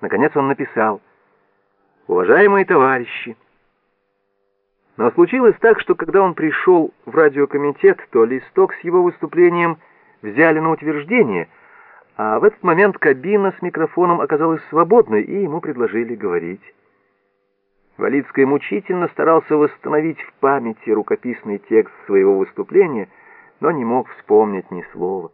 Наконец он написал «Уважаемые товарищи». Но случилось так, что когда он пришел в радиокомитет, то листок с его выступлением взяли на утверждение, а в этот момент кабина с микрофоном оказалась свободной, и ему предложили говорить. Валицкий мучительно старался восстановить в памяти рукописный текст своего выступления, но не мог вспомнить ни слова.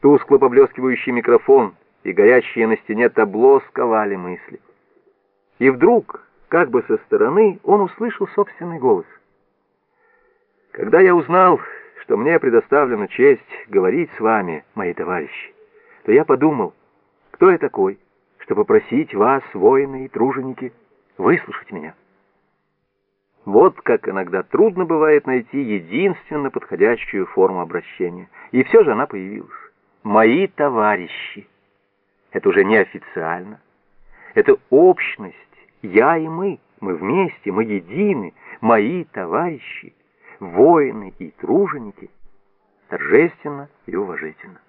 Тускло поблескивающий микрофон и горящие на стене табло сковали мысли. И вдруг, как бы со стороны, он услышал собственный голос. «Когда я узнал, что мне предоставлена честь говорить с вами, мои товарищи, то я подумал, кто я такой, чтобы просить вас, воины и труженики, выслушать меня. Вот как иногда трудно бывает найти единственно подходящую форму обращения. И все же она появилась. Мои товарищи. Это уже не официально. Это общность. Я и мы. Мы вместе, мы едины. Мои товарищи. Воины и труженики. Торжественно и уважительно.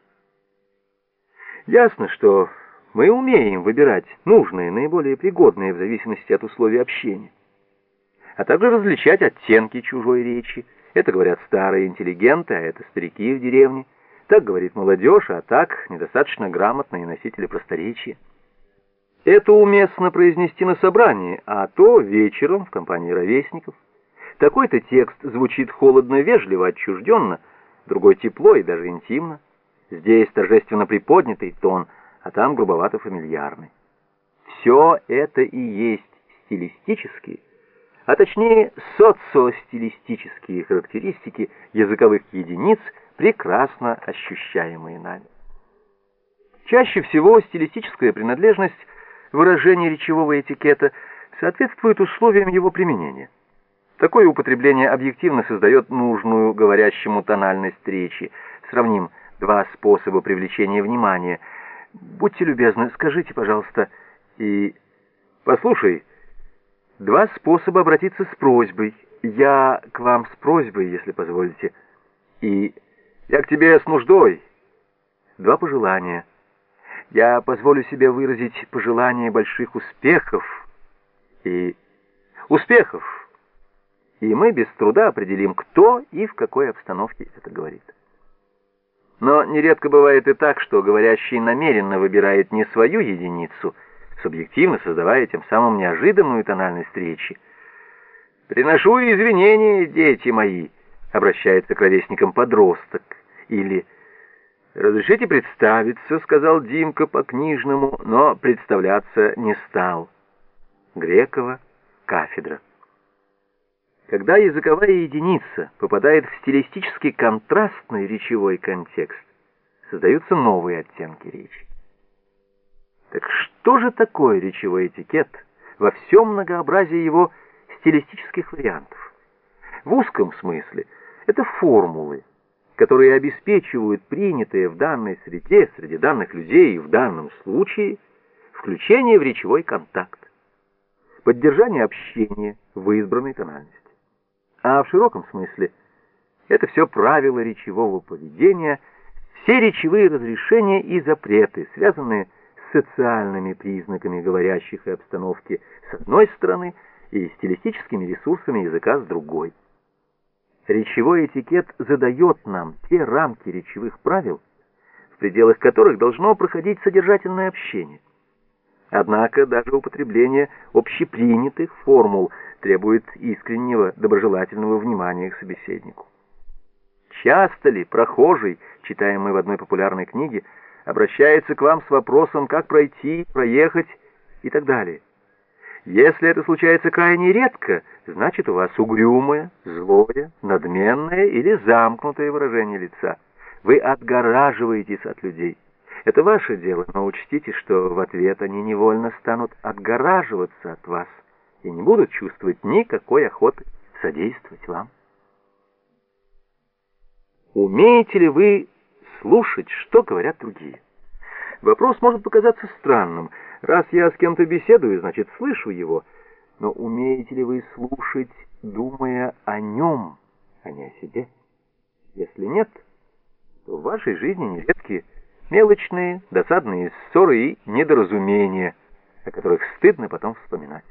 Ясно, что мы умеем выбирать нужные, наиболее пригодные в зависимости от условий общения, а также различать оттенки чужой речи. Это говорят старые интеллигенты, а это старики в деревне. Так говорит молодежь, а так недостаточно грамотные носители просторечия. Это уместно произнести на собрании, а то вечером в компании ровесников. Такой-то текст звучит холодно-вежливо, отчужденно, другой тепло и даже интимно. Здесь торжественно приподнятый тон – а там грубовато-фамильярный. Все это и есть стилистические, а точнее социостилистические характеристики языковых единиц, прекрасно ощущаемые нами. Чаще всего стилистическая принадлежность выражения речевого этикета соответствует условиям его применения. Такое употребление объективно создает нужную говорящему тональность речи. Сравним два способа привлечения внимания – Будьте любезны, скажите, пожалуйста, и... Послушай, два способа обратиться с просьбой. Я к вам с просьбой, если позволите. И я к тебе с нуждой. Два пожелания. Я позволю себе выразить пожелание больших успехов. И успехов. И мы без труда определим, кто и в какой обстановке это говорит. Но нередко бывает и так, что говорящий намеренно выбирает не свою единицу, субъективно создавая тем самым неожиданную тональность речи. «Приношу извинения, дети мои», — обращается к ровесникам подросток, или «Разрешите представиться», — сказал Димка по-книжному, но представляться не стал. Грекова, кафедра. Когда языковая единица попадает в стилистически контрастный речевой контекст, создаются новые оттенки речи. Так что же такое речевой этикет во всем многообразии его стилистических вариантов? В узком смысле это формулы, которые обеспечивают принятые в данной среде, среди данных людей в данном случае, включение в речевой контакт, поддержание общения в избранной тональности. А в широком смысле это все правила речевого поведения, все речевые разрешения и запреты, связанные с социальными признаками говорящих и обстановки с одной стороны и стилистическими ресурсами языка с другой. Речевой этикет задает нам те рамки речевых правил, в пределах которых должно проходить содержательное общение. Однако даже употребление общепринятых формул требует искреннего доброжелательного внимания к собеседнику. Часто ли прохожий, читаемый в одной популярной книге, обращается к вам с вопросом, как пройти, проехать и так далее? Если это случается крайне редко, значит у вас угрюмое, злое, надменное или замкнутое выражение лица. Вы отгораживаетесь от людей. Это ваше дело, но учтите, что в ответ они невольно станут отгораживаться от вас и не будут чувствовать никакой охоты содействовать вам. Умеете ли вы слушать, что говорят другие? Вопрос может показаться странным. Раз я с кем-то беседую, значит, слышу его. Но умеете ли вы слушать, думая о нем, а не о себе? Если нет, то в вашей жизни нередки мелочные, досадные ссоры и недоразумения, о которых стыдно потом вспоминать.